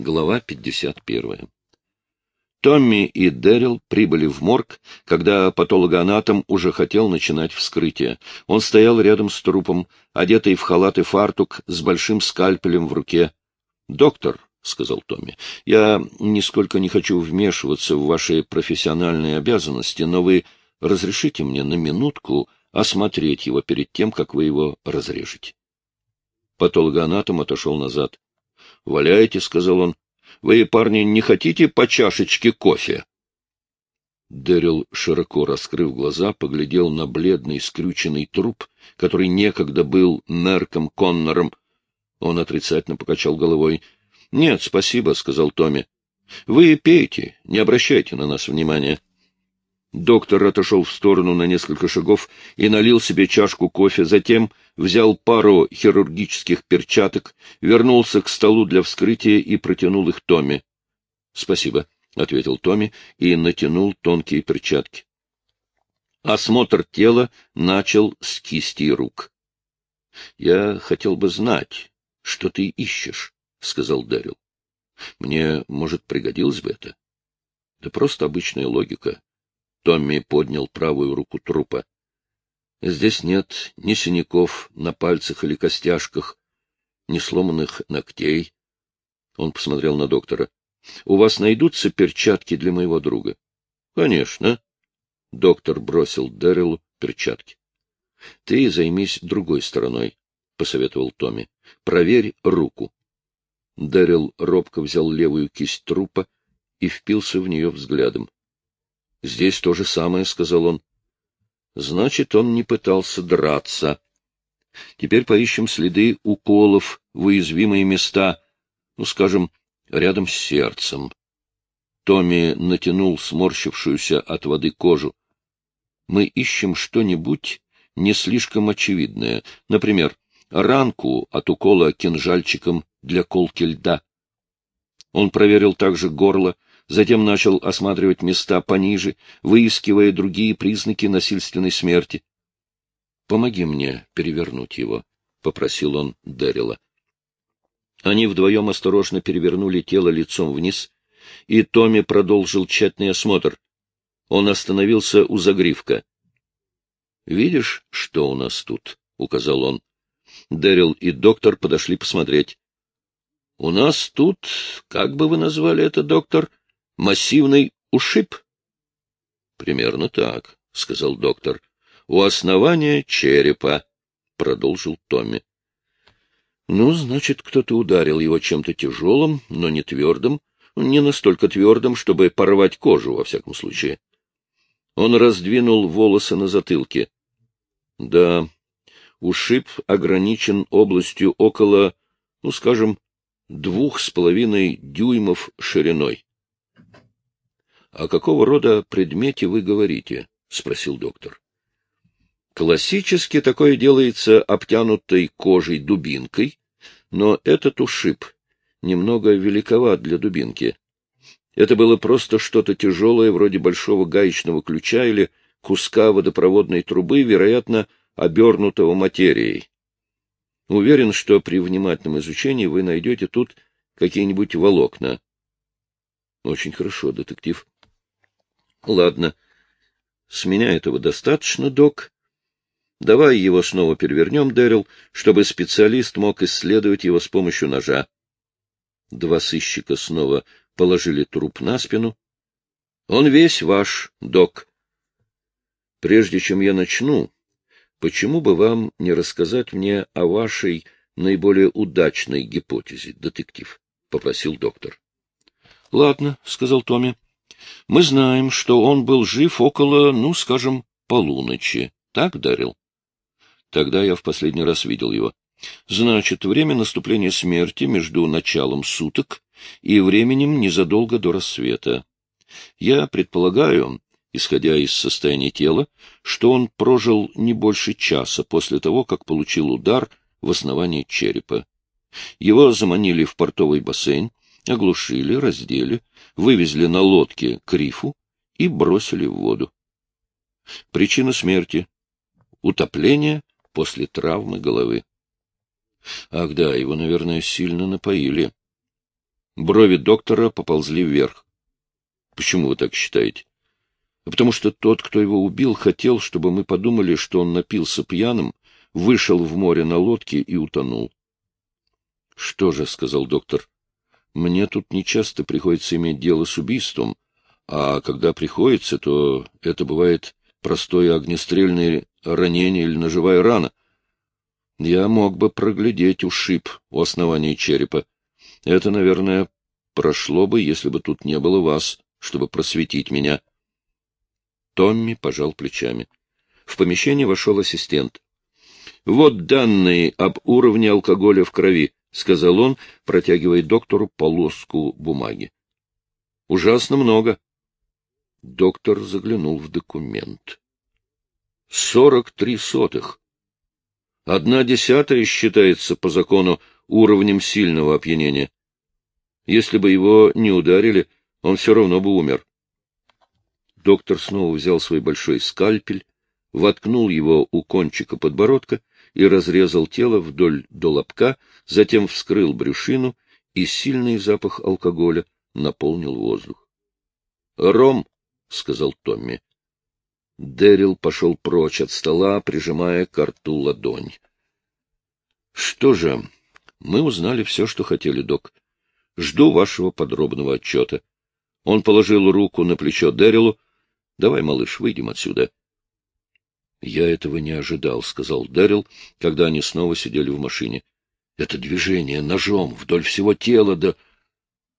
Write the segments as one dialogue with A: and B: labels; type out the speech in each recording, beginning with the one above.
A: Глава 51. Томми и Дэрил прибыли в морг, когда патологоанатом уже хотел начинать вскрытие. Он стоял рядом с трупом, одетый в халат и фартук, с большим скальпелем в руке. — Доктор, — сказал Томми, — я нисколько не хочу вмешиваться в ваши профессиональные обязанности, но вы разрешите мне на минутку осмотреть его перед тем, как вы его разрежете. Патологоанатом отошел назад. — Валяйте, — сказал он. — Вы, парни, не хотите по чашечке кофе? Дэрил, широко раскрыв глаза, поглядел на бледный, скрюченный труп, который некогда был Мерком Коннором. Он отрицательно покачал головой. — Нет, спасибо, — сказал Томми. — Вы пейте, не обращайте на нас внимания. Доктор отошел в сторону на несколько шагов и налил себе чашку кофе, затем взял пару хирургических перчаток, вернулся к столу для вскрытия и протянул их Томми. — Спасибо, — ответил Томми и натянул тонкие перчатки. Осмотр тела начал с кисти рук. — Я хотел бы знать, что ты ищешь, — сказал Дэрил. — Мне, может, пригодилось бы это? — Да просто обычная логика. Томми поднял правую руку трупа. Здесь нет ни синяков на пальцах или костяшках, ни сломанных ногтей. Он посмотрел на доктора. — У вас найдутся перчатки для моего друга? — Конечно. Доктор бросил Дэрилу перчатки. — Ты займись другой стороной, — посоветовал Томми. — Проверь руку. Дэрил робко взял левую кисть трупа и впился в нее взглядом. — Здесь то же самое, — сказал он. — Значит, он не пытался драться. Теперь поищем следы уколов в уязвимые места, ну, скажем, рядом с сердцем. Томми натянул сморщившуюся от воды кожу. Мы ищем что-нибудь не слишком очевидное, например, ранку от укола кинжальчиком для колки льда. Он проверил также горло, затем начал осматривать места пониже, выискивая другие признаки насильственной смерти. — Помоги мне перевернуть его, — попросил он Дэрила. Они вдвоем осторожно перевернули тело лицом вниз, и Томми продолжил тщательный осмотр. Он остановился у загривка. — Видишь, что у нас тут? — указал он. Дэрил и доктор подошли посмотреть. — У нас тут, как бы вы назвали это, доктор, массивный ушиб? — Примерно так, — сказал доктор. — У основания черепа, — продолжил Томми. — Ну, значит, кто-то ударил его чем-то тяжелым, но не твердым, не настолько твердым, чтобы порвать кожу, во всяком случае. Он раздвинул волосы на затылке. Да, ушиб ограничен областью около, ну, скажем, двух с половиной дюймов шириной. — О какого рода предмете вы говорите? — спросил доктор. — Классически такое делается обтянутой кожей дубинкой, но этот ушиб немного великоват для дубинки. Это было просто что-то тяжелое, вроде большого гаечного ключа или куска водопроводной трубы, вероятно, обернутого материей. Уверен, что при внимательном изучении вы найдете тут какие-нибудь волокна. Очень хорошо, детектив. Ладно. С меня этого достаточно, док. Давай его снова перевернем, Дэрил, чтобы специалист мог исследовать его с помощью ножа. Два сыщика снова положили труп на спину. Он весь ваш, док. Прежде чем я начну, почему бы вам не рассказать мне о вашей наиболее удачной гипотезе, детектив? — попросил доктор. — Ладно, — сказал Томми. Мы знаем, что он был жив около, ну, скажем, полуночи. Так, Дарил? Тогда я в последний раз видел его. Значит, время наступления смерти между началом суток и временем незадолго до рассвета. Я предполагаю, исходя из состояния тела, что он прожил не больше часа после того, как получил удар в основании черепа. Его заманили в портовый бассейн, оглушили, раздели, вывезли на лодке к рифу и бросили в воду. Причина смерти — утопление после травмы головы. Ах да, его, наверное, сильно напоили. Брови доктора поползли вверх. — Почему вы так считаете? — Потому что тот, кто его убил, хотел, чтобы мы подумали, что он напился пьяным, вышел в море на лодке и утонул. — Что же, — сказал доктор, — мне тут нечасто приходится иметь дело с убийством, а когда приходится, то это бывает простое огнестрельное ранение или ножевая рана. Я мог бы проглядеть ушиб у основания черепа. Это, наверное, прошло бы, если бы тут не было вас, чтобы просветить меня. Томми пожал плечами. В помещение вошел ассистент. — Вот данные об уровне алкоголя в крови, — сказал он, протягивая доктору полоску бумаги. — Ужасно много. Доктор заглянул в документ. — Сорок три сотых. Одна десятая считается по закону уровнем сильного опьянения. Если бы его не ударили, он все равно бы умер. Доктор снова взял свой большой скальпель, воткнул его у кончика подбородка и разрезал тело вдоль до лобка, затем вскрыл брюшину, и сильный запах алкоголя наполнил воздух. — Ром, — сказал Томми. Дэрил пошел прочь от стола, прижимая к рту ладонь. — Что же, мы узнали все, что хотели, док. Жду вашего подробного отчета. Он положил руку на плечо Дэрилу. — Давай, малыш, выйдем отсюда. — Я этого не ожидал, — сказал Дэрил, когда они снова сидели в машине. — Это движение ножом вдоль всего тела, да...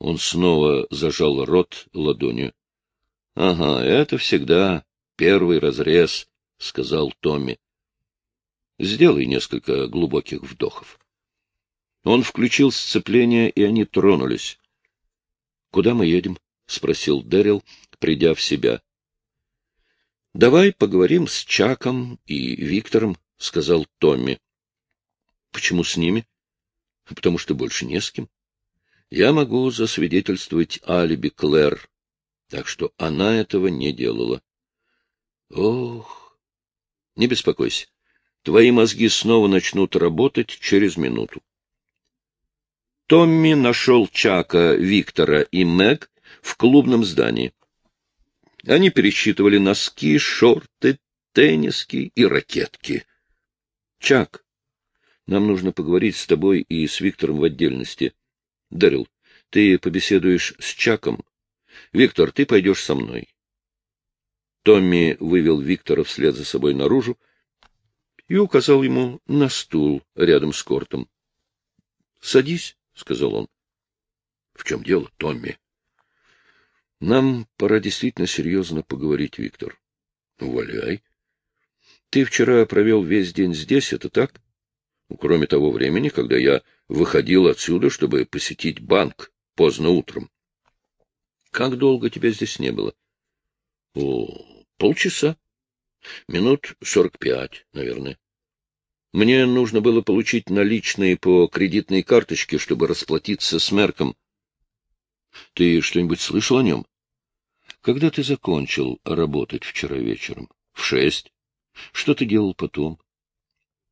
A: Он снова зажал рот ладонью. — Ага, это всегда первый разрез, — сказал Томми. — Сделай несколько глубоких вдохов. Он включил сцепление, и они тронулись. — Куда мы едем? — спросил Дэрил, придя в себя. — Давай поговорим с Чаком и Виктором, — сказал Томми. — Почему с ними? — Потому что больше не с кем. Я могу засвидетельствовать алиби Клэр, так что она этого не делала. Ох, не беспокойся, твои мозги снова начнут работать через минуту. Томми нашел Чака, Виктора и Мэг в клубном здании. Они пересчитывали носки, шорты, тенниски и ракетки. — Чак, нам нужно поговорить с тобой и с Виктором в отдельности. Дэрил, ты побеседуешь с Чаком. Виктор, ты пойдешь со мной. Томми вывел Виктора вслед за собой наружу и указал ему на стул рядом с кортом. — Садись. — сказал он. — В чем дело, Томми? — Нам пора действительно серьезно поговорить, Виктор. — Валяй. Ты вчера провел весь день здесь, это так? Ну, кроме того времени, когда я выходил отсюда, чтобы посетить банк поздно утром. Как долго тебя здесь не было? — О, полчаса. Минут сорок пять, наверное. Мне нужно было получить наличные по кредитной карточке, чтобы расплатиться с Мерком. Ты что-нибудь слышал о нем? Когда ты закончил работать вчера вечером? В шесть. Что ты делал потом?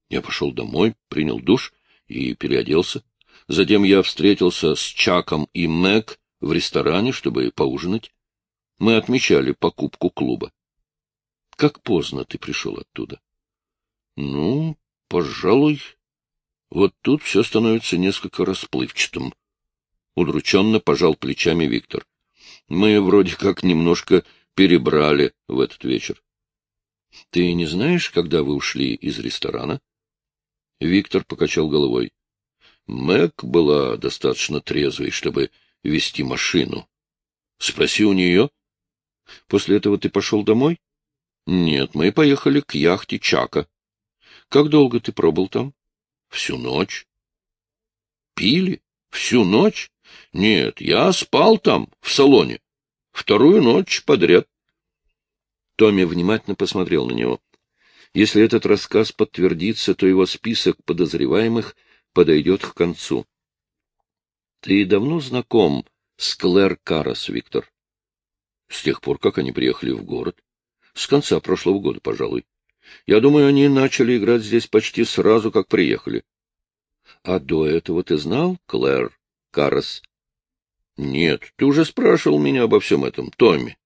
A: Я пошел домой, принял душ и переоделся. Затем я встретился с Чаком и Мэг в ресторане, чтобы поужинать. Мы отмечали покупку клуба. Как поздно ты пришел оттуда? Ну, Пожалуй, вот тут все становится несколько расплывчатым. Удрученно пожал плечами Виктор. Мы вроде как немножко перебрали в этот вечер. Ты не знаешь, когда вы ушли из ресторана? Виктор покачал головой. Мэг была достаточно трезвой, чтобы вести машину. Спроси у нее. После этого ты пошел домой? Нет, мы поехали к яхте Чака. Как долго ты пробыл там? Всю ночь. Пили? Всю ночь? Нет, я спал там, в салоне. Вторую ночь подряд. Томми внимательно посмотрел на него. Если этот рассказ подтвердится, то его список подозреваемых подойдет к концу. Ты давно знаком с Клэр Карас, Виктор? С тех пор, как они приехали в город. С конца прошлого года, пожалуй. Я думаю, они начали играть здесь почти сразу, как приехали. — А до этого ты знал, Клэр Каррес? Нет, ты уже спрашивал меня обо всем этом, Томми.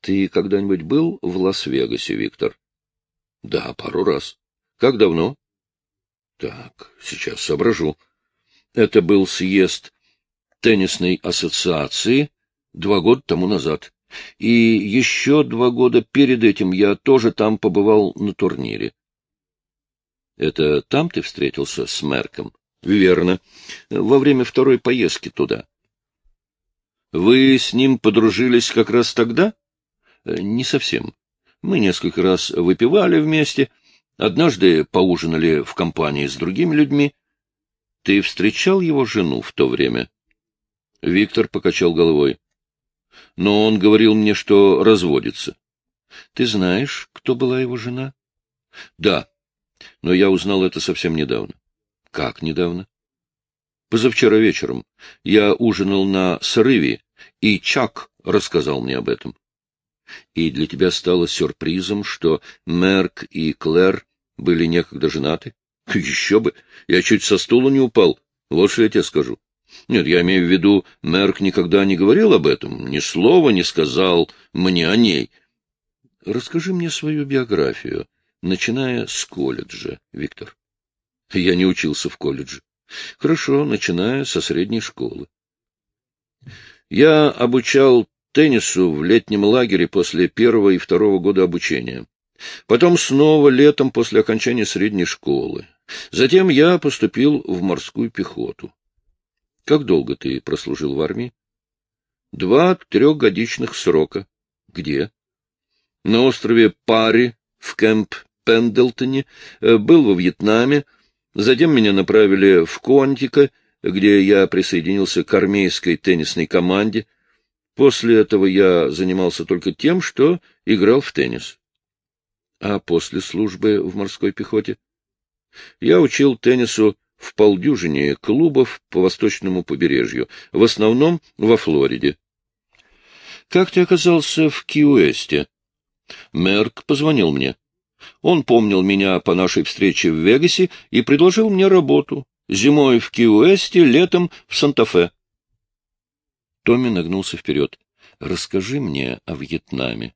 A: Ты когда-нибудь был в Лас-Вегасе, Виктор? Да, пару раз. Как давно? Так, сейчас соображу. Это был съезд теннисной ассоциации два года тому назад. И еще два года перед этим я тоже там побывал на турнире. Это там ты встретился с Мерком? Верно. Во время второй поездки туда. Вы с ним подружились как раз тогда? Не совсем. Мы несколько раз выпивали вместе, однажды поужинали в компании с другими людьми. Ты встречал его жену в то время? Виктор покачал головой. Но он говорил мне, что разводится. Ты знаешь, кто была его жена? Да, но я узнал это совсем недавно. Как недавно? Позавчера вечером я ужинал на срыве, и Чак рассказал мне об этом. И для тебя стало сюрпризом, что Мерк и Клэр были некогда женаты? Еще бы! Я чуть со стула не упал. Вот что я тебе скажу. Нет, я имею в виду, Мерк никогда не говорил об этом, ни слова не сказал мне о ней. Расскажи мне свою биографию, начиная с колледжа, Виктор. Я не учился в колледже. Хорошо, начиная со средней школы. Я обучал теннису в летнем лагере после первого и второго года обучения. Потом снова летом после окончания средней школы. Затем я поступил в морскую пехоту. Как долго ты прослужил в армии? Два трехгодичных срока. Где? На острове Пари, в кемп Пендлтоне, э, был во Вьетнаме, затем меня направили в Контика, где я присоединился к армейской теннисной команде. После этого я занимался только тем, что играл в теннис. А после службы в морской пехоте? Я учил теннису в полдюжине клубов по восточному побережью, в основном во Флориде. — Как ты оказался в Ки-Уэсте? Мерк позвонил мне. Он помнил меня по нашей встрече в Вегасе и предложил мне работу. Зимой в Ки-Уэсте, летом в Санта-Фе. Томми нагнулся вперед. — Расскажи мне о Вьетнаме.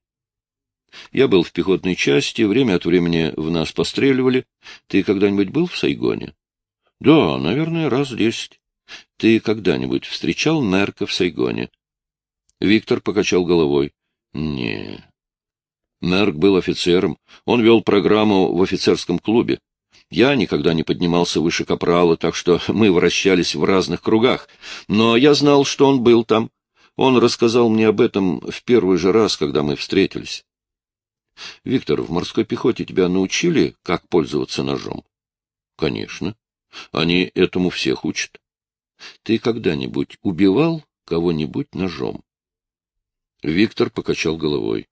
A: Я был в пехотной части, время от времени в нас постреливали. Ты когда-нибудь был в Сайгоне? Да, наверное, раз десять. Ты когда-нибудь встречал Мерка в Сайгоне? Виктор покачал головой. Не. Мерк был офицером. Он вел программу в офицерском клубе. Я никогда не поднимался выше капрала, так что мы вращались в разных кругах. Но я знал, что он был там. Он рассказал мне об этом в первый же раз, когда мы встретились. — Виктор, в морской пехоте тебя научили, как пользоваться ножом? — Конечно. Они этому всех учат. Ты когда-нибудь убивал кого-нибудь ножом? Виктор покачал головой.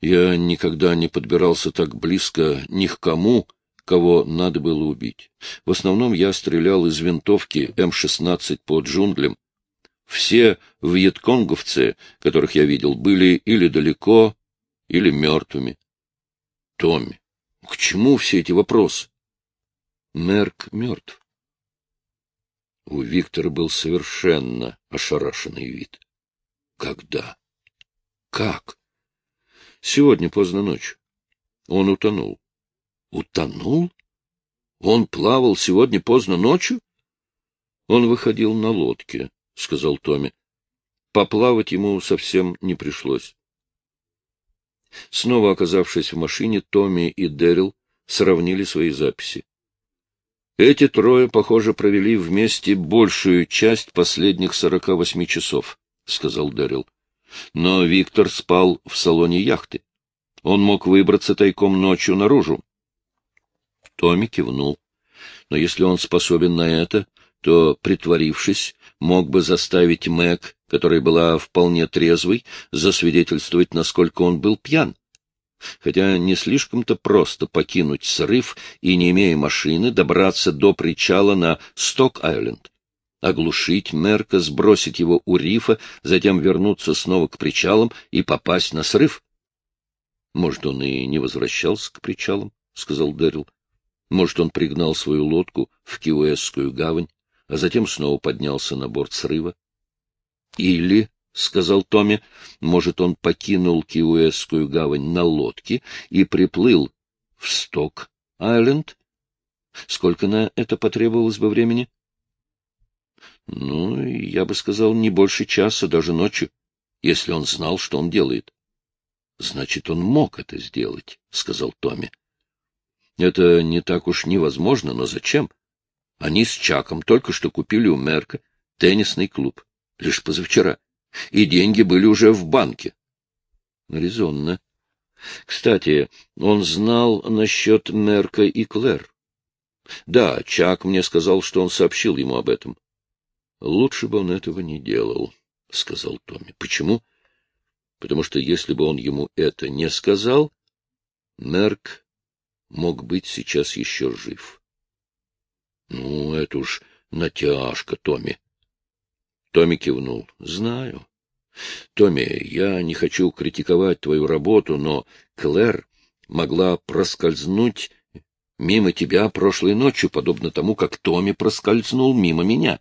A: Я никогда не подбирался так близко ни к кому, кого надо было убить. В основном я стрелял из винтовки М-16 по джунглям. Все вьетконговцы, которых я видел, были или далеко, или мертвыми. Томми, к чему все эти вопросы? Мерк мертв. У Виктора был совершенно ошарашенный вид. Когда? Как? Сегодня поздно ночью. Он утонул. Утонул? Он плавал сегодня поздно ночью? Он выходил на лодке, — сказал Томми. Поплавать ему совсем не пришлось. Снова оказавшись в машине, Томми и Дэрил сравнили свои записи. Эти трое, похоже, провели вместе большую часть последних сорока восьми часов, — сказал Дэрил. Но Виктор спал в салоне яхты. Он мог выбраться тайком ночью наружу. Томми кивнул. Но если он способен на это, то, притворившись, мог бы заставить Мэг, которая была вполне трезвой, засвидетельствовать, насколько он был пьян хотя не слишком-то просто покинуть срыв и, не имея машины, добраться до причала на Сток-Айленд. Оглушить Мерка, сбросить его у рифа, затем вернуться снова к причалам и попасть на срыв. — Может, он и не возвращался к причалам, — сказал Дэрил. Может, он пригнал свою лодку в Киуэсскую гавань, а затем снова поднялся на борт срыва. Или, — сказал Томми, — может, он покинул Киуэсскую гавань на лодке и приплыл в Сток-Айленд? Сколько на это потребовалось бы времени? Ну, я бы сказал, не больше часа, даже ночью, если он знал, что он делает. Значит, он мог это сделать, — сказал Томми. Это не так уж невозможно, но зачем? Они с Чаком только что купили у Мерка теннисный клуб, лишь позавчера, и деньги были уже в банке. Резонно. Кстати, он знал насчет Мерка и Клэр. Да, Чак мне сказал, что он сообщил ему об этом. Лучше бы он этого не делал, — сказал Томми. Почему? Потому что если бы он ему это не сказал, Мерк мог быть сейчас еще жив. Ну, это уж натяжка, Томми. Томми кивнул. Знаю. Томми, я не хочу критиковать твою работу, но Клэр могла проскользнуть мимо тебя прошлой ночью, подобно тому, как Томми проскользнул мимо меня.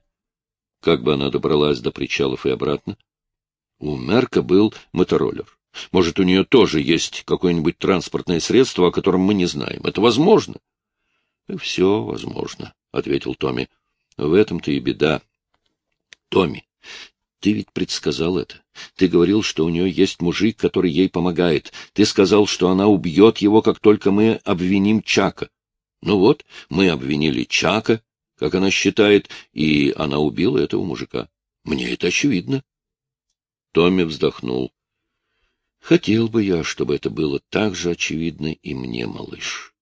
A: Как бы она добралась до причалов и обратно? У Мерка был мотороллер. Может, у нее тоже есть какое-нибудь транспортное средство, о котором мы не знаем. Это возможно? — Все возможно, — ответил Томми. — В этом-то и беда. — Томми, ты ведь предсказал это. Ты говорил, что у нее есть мужик, который ей помогает. Ты сказал, что она убьет его, как только мы обвиним Чака. Ну вот, мы обвинили Чака, как она считает, и она убила этого мужика. Мне это очевидно. Томми вздохнул. Хотел бы я, чтобы это было так же очевидно и мне, малыш.